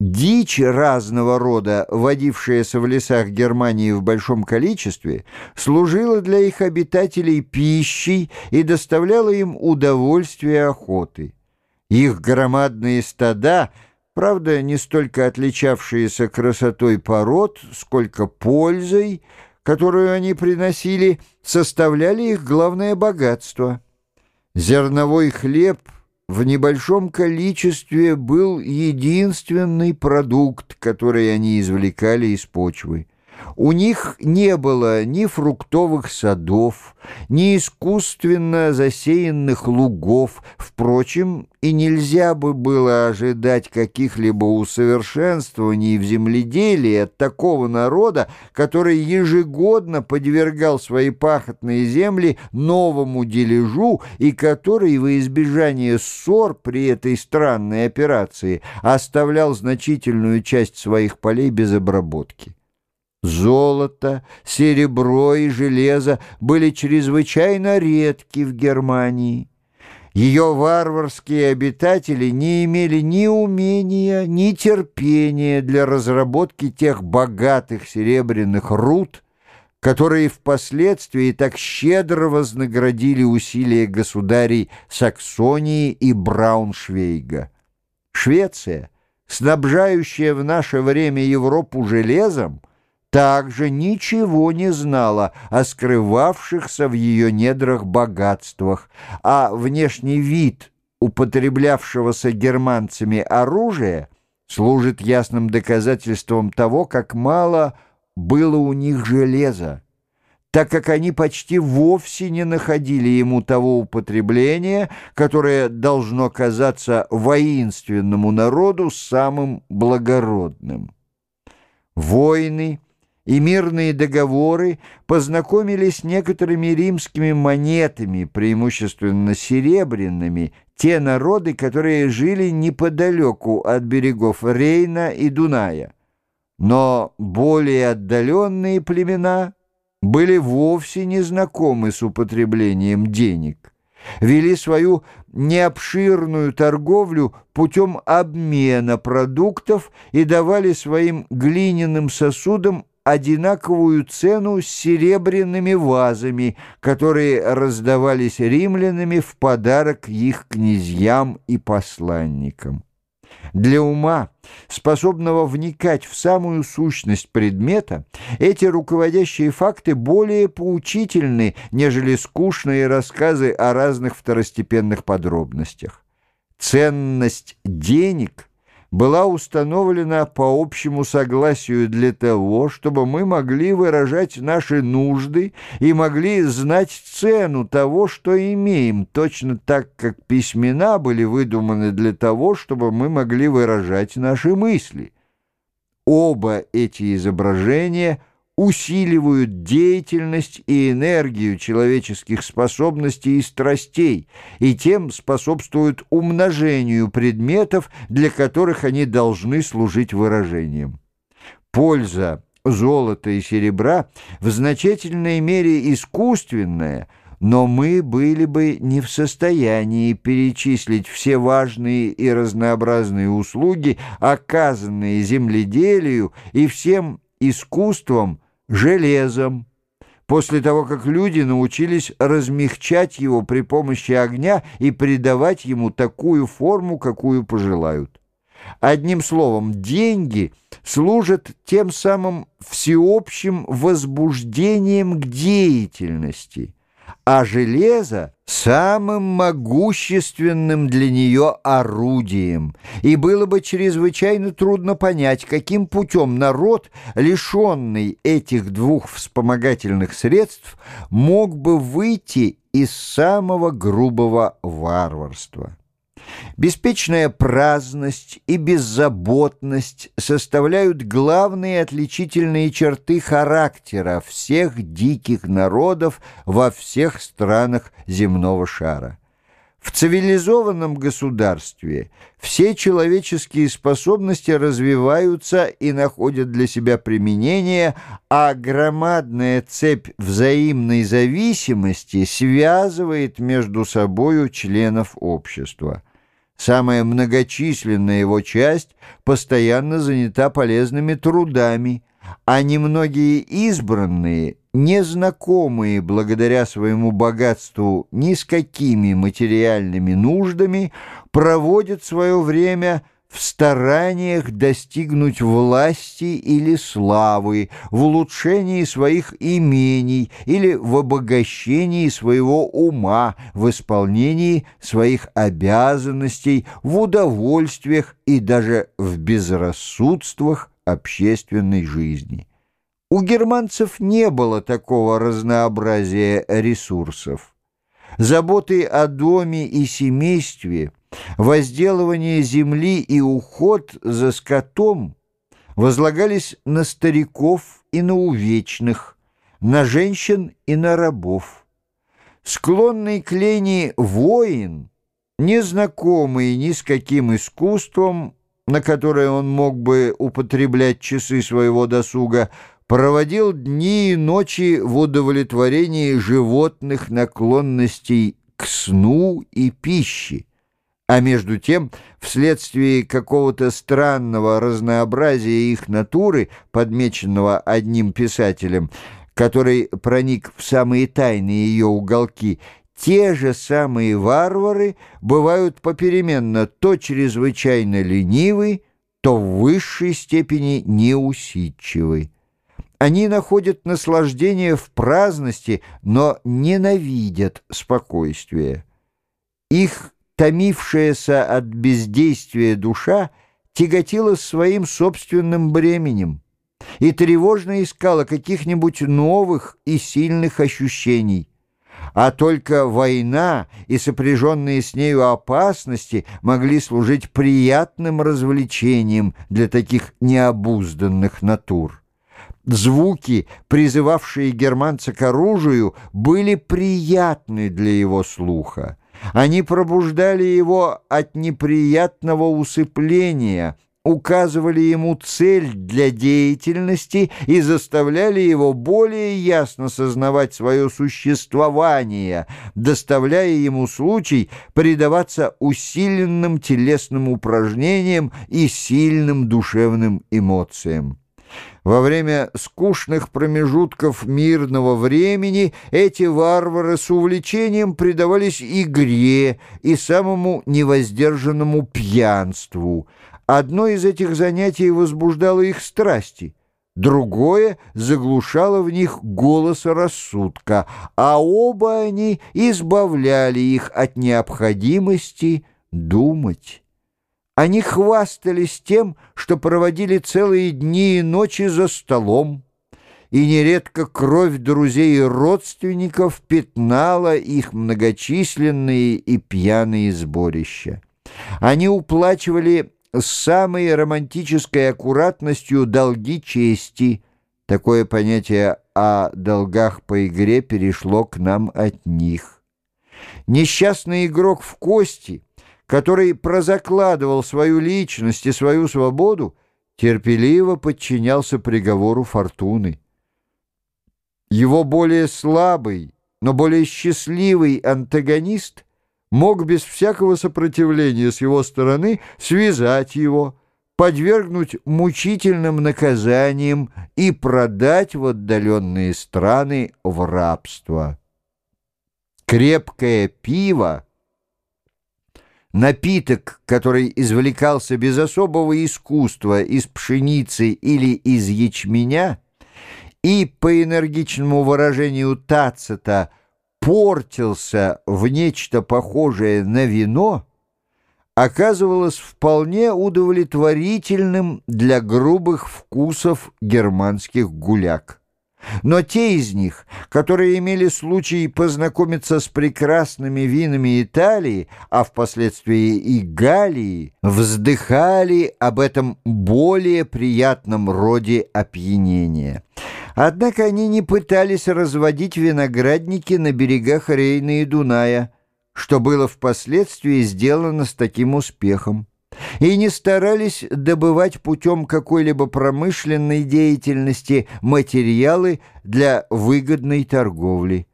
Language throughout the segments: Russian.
Дичь разного рода, водившаяся в лесах Германии в большом количестве, служила для их обитателей пищей и доставляла им удовольствие охоты. Их громадные стада, правда, не столько отличавшиеся красотой пород, сколько пользой, которую они приносили, составляли их главное богатство. Зерновой хлеб — в небольшом количестве был единственный продукт, который они извлекали из почвы. У них не было ни фруктовых садов, ни искусственно засеянных лугов. Впрочем, и нельзя бы было ожидать каких-либо усовершенствований в земледелии от такого народа, который ежегодно подвергал свои пахотные земли новому дележу и который во избежание ссор при этой странной операции оставлял значительную часть своих полей без обработки. Золото, серебро и железо были чрезвычайно редки в Германии. Ее варварские обитатели не имели ни умения, ни терпения для разработки тех богатых серебряных руд, которые впоследствии так щедро вознаградили усилия государей Саксонии и Брауншвейга. Швеция, снабжающая в наше время Европу железом, также ничего не знала о скрывавшихся в ее недрах богатствах, а внешний вид употреблявшегося германцами оружия служит ясным доказательством того, как мало было у них железа, так как они почти вовсе не находили ему того употребления, которое должно казаться воинственному народу самым благородным. Войны — и мирные договоры познакомились с некоторыми римскими монетами, преимущественно серебряными, те народы, которые жили неподалеку от берегов Рейна и Дуная. Но более отдаленные племена были вовсе не знакомы с употреблением денег вели свою необширную торговлю путем обмена продуктов и давали своим глиняным сосудам одинаковую цену с серебряными вазами, которые раздавались римлянами в подарок их князьям и посланникам. Для ума, способного вникать в самую сущность предмета, эти руководящие факты более поучительны, нежели скучные рассказы о разных второстепенных подробностях. Ценность денег – была установлена по общему согласию для того, чтобы мы могли выражать наши нужды и могли знать цену того, что имеем, точно так, как письмена были выдуманы для того, чтобы мы могли выражать наши мысли. Оба эти изображения – усиливают деятельность и энергию человеческих способностей и страстей, и тем способствуют умножению предметов, для которых они должны служить выражением. Польза золота и серебра в значительной мере искусственная, но мы были бы не в состоянии перечислить все важные и разнообразные услуги, оказанные земледелию и всем искусством, железом, после того, как люди научились размягчать его при помощи огня и придавать ему такую форму, какую пожелают. Одним словом, деньги служат тем самым всеобщим возбуждением к деятельности – а железо — самым могущественным для нее орудием. И было бы чрезвычайно трудно понять, каким путем народ, лишенный этих двух вспомогательных средств, мог бы выйти из самого грубого варварства. Беспечная праздность и беззаботность составляют главные отличительные черты характера всех диких народов во всех странах земного шара. В цивилизованном государстве все человеческие способности развиваются и находят для себя применение, а громадная цепь взаимной зависимости связывает между собою членов общества. Самая многочисленная его часть постоянно занята полезными трудами, а немногие избранные, незнакомые благодаря своему богатству ни с какими материальными нуждами, проводят свое время в стараниях достигнуть власти или славы, в улучшении своих имений или в обогащении своего ума, в исполнении своих обязанностей, в удовольствиях и даже в безрассудствах общественной жизни. У германцев не было такого разнообразия ресурсов. Заботы о доме и семействе – Возделывание земли и уход за скотом возлагались на стариков и на увечных, на женщин и на рабов. Склонный к лени воин, незнакомый ни с каким искусством, на которое он мог бы употреблять часы своего досуга, проводил дни и ночи в удовлетворении животных наклонностей к сну и пище. А между тем, вследствие какого-то странного разнообразия их натуры, подмеченного одним писателем, который проник в самые тайные ее уголки, те же самые варвары бывают попеременно то чрезвычайно ленивы, то в высшей степени неусидчивы. Они находят наслаждение в праздности, но ненавидят спокойствие. Их томившаяся от бездействия душа тяготилась своим собственным бременем и тревожно искала каких-нибудь новых и сильных ощущений. А только война и сопряженные с нею опасности могли служить приятным развлечением для таких необузданных натур. Звуки, призывавшие германца к оружию, были приятны для его слуха. Они пробуждали его от неприятного усыпления, указывали ему цель для деятельности и заставляли его более ясно сознавать свое существование, доставляя ему случай предаваться усиленным телесным упражнениям и сильным душевным эмоциям. Во время скучных промежутков мирного времени эти варвары с увлечением предавались игре и самому невоздержанному пьянству. Одно из этих занятий возбуждало их страсти, другое заглушало в них голос рассудка, а оба они избавляли их от необходимости думать. Они хвастались тем, что проводили целые дни и ночи за столом, и нередко кровь друзей и родственников пятнала их многочисленные и пьяные сборища. Они уплачивали с самой романтической аккуратностью долги чести. Такое понятие о долгах по игре перешло к нам от них. Несчастный игрок в кости — который прозакладывал свою личность и свою свободу, терпеливо подчинялся приговору фортуны. Его более слабый, но более счастливый антагонист мог без всякого сопротивления с его стороны связать его, подвергнуть мучительным наказаниям и продать в отдаленные страны в рабство. Крепкое пиво Напиток, который извлекался без особого искусства из пшеницы или из ячменя, и, по энергичному выражению Тацита, портился в нечто похожее на вино, оказывалось вполне удовлетворительным для грубых вкусов германских гуляк. Но те из них, которые имели случай познакомиться с прекрасными винами Италии, а впоследствии и Галлии, вздыхали об этом более приятном роде опьянения. Однако они не пытались разводить виноградники на берегах Рейна и Дуная, что было впоследствии сделано с таким успехом и не старались добывать путем какой-либо промышленной деятельности материалы для выгодной торговли.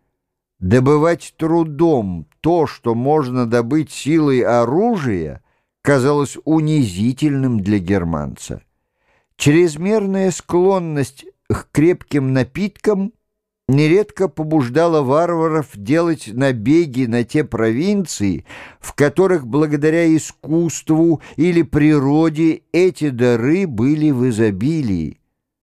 Добывать трудом то, что можно добыть силой оружия, казалось унизительным для германца. Чрезмерная склонность к крепким напиткам нередко побуждала варваров делать набеги на те провинции, в которых благодаря искусству или природе эти дары были в изобилии.